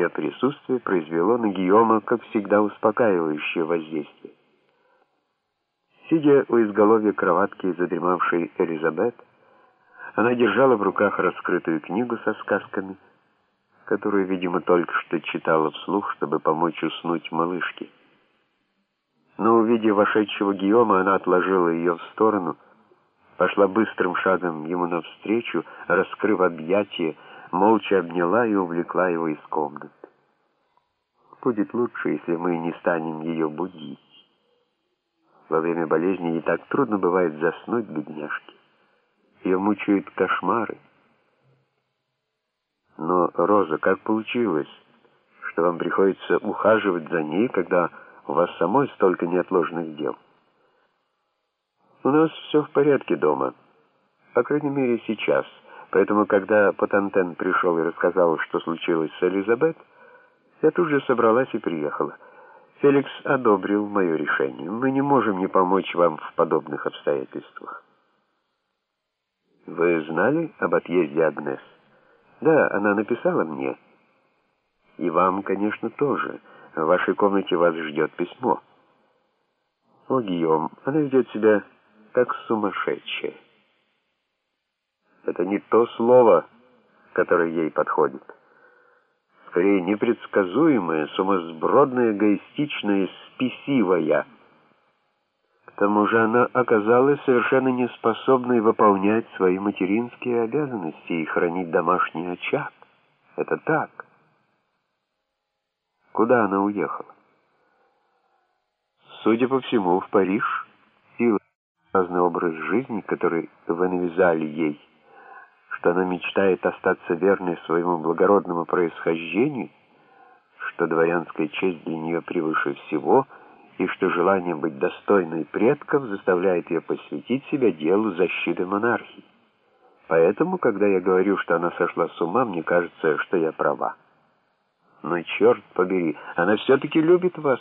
ее присутствие произвело на Гийома, как всегда, успокаивающее воздействие. Сидя у изголовья кроватки задремавшей Элизабет, она держала в руках раскрытую книгу со сказками, которую, видимо, только что читала вслух, чтобы помочь уснуть малышке. Но, увидев вошедшего Гийома, она отложила ее в сторону, пошла быстрым шагом ему навстречу, раскрыв объятия, молча обняла и увлекла его из комнаты. Будет лучше, если мы не станем ее будить. Во время болезни ей так трудно бывает заснуть, бедняжки. Ее мучают кошмары. Но, Роза, как получилось, что вам приходится ухаживать за ней, когда у вас самой столько неотложных дел? У нас все в порядке дома. По крайней мере, сейчас. Поэтому, когда Потантен пришел и рассказал, что случилось с Элизабет, я тут же собралась и приехала. Феликс одобрил мое решение. Мы не можем не помочь вам в подобных обстоятельствах. Вы знали об отъезде Агнес? Да, она написала мне. И вам, конечно, тоже. В вашей комнате вас ждет письмо. О, Гийом, она ведет себя как сумасшедшая. Это не то слово, которое ей подходит скорее непредсказуемая, сумасбродная, эгоистичная, спесивая. К тому же она оказалась совершенно неспособной выполнять свои материнские обязанности и хранить домашний очаг. Это так. Куда она уехала? Судя по всему, в Париж. И разный образ жизни, который вы навязали ей, что она мечтает остаться верной своему благородному происхождению, что дворянская честь для нее превыше всего, и что желание быть достойной предков заставляет ее посвятить себя делу защиты монархии. Поэтому, когда я говорю, что она сошла с ума, мне кажется, что я права. Но черт побери, она все-таки любит вас.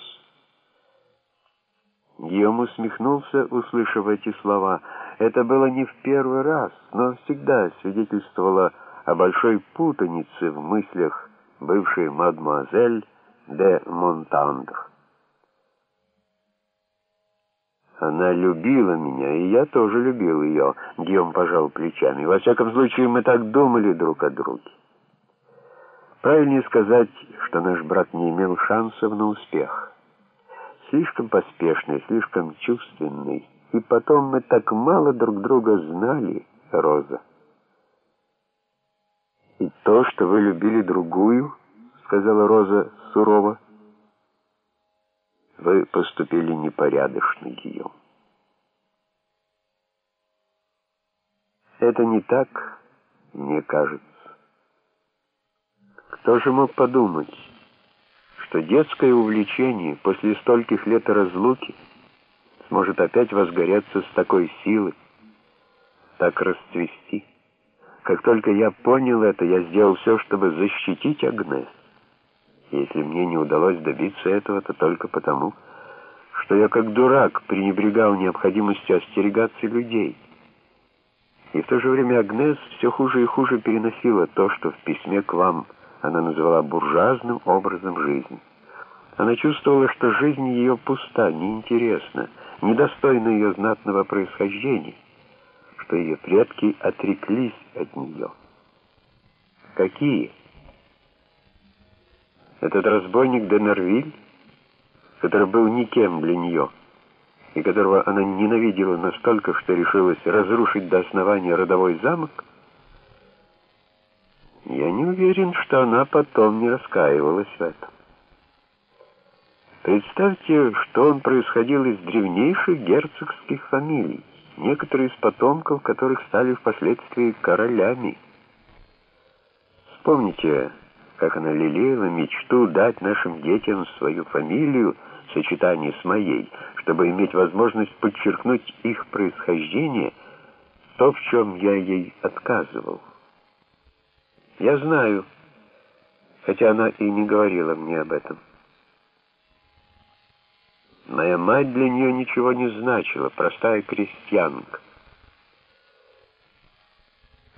Гийом усмехнулся, услышав эти слова. Это было не в первый раз, но всегда свидетельствовало о большой путанице в мыслях бывшей мадемуазель де Монтандр. Она любила меня, и я тоже любил ее, Гийом пожал плечами. Во всяком случае, мы так думали друг о друге. Правильнее сказать, что наш брат не имел шансов на успех слишком поспешный, слишком чувственный. И потом мы так мало друг друга знали, Роза. И то, что вы любили другую, сказала Роза сурово, вы поступили непорядочно, Гийом. Это не так, мне кажется. Кто же мог подумать? что детское увлечение после стольких лет разлуки сможет опять возгореться с такой силой, так расцвести. Как только я понял это, я сделал все, чтобы защитить Агнес. Если мне не удалось добиться этого, то только потому, что я как дурак пренебрегал необходимостью остерегаться людей. И в то же время Агнес все хуже и хуже переносила то, что в письме к вам – она называла буржуазным образом жизни. Она чувствовала, что жизнь ее пуста, неинтересна, недостойна ее знатного происхождения, что ее предки отреклись от нее. Какие? Этот разбойник Денервиль, который был никем для нее, и которого она ненавидела настолько, что решилась разрушить до основания родовой замок, я не уверен, что она потом не раскаивалась в этом. Представьте, что он происходил из древнейших герцогских фамилий, некоторые из потомков которых стали впоследствии королями. Вспомните, как она лелеяла мечту дать нашим детям свою фамилию в сочетании с моей, чтобы иметь возможность подчеркнуть их происхождение, то, в чем я ей отказывал. Я знаю, хотя она и не говорила мне об этом. Моя мать для нее ничего не значила, простая крестьянка.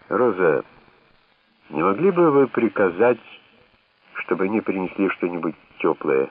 Роза, не могли бы вы приказать, чтобы они принесли что-нибудь теплое.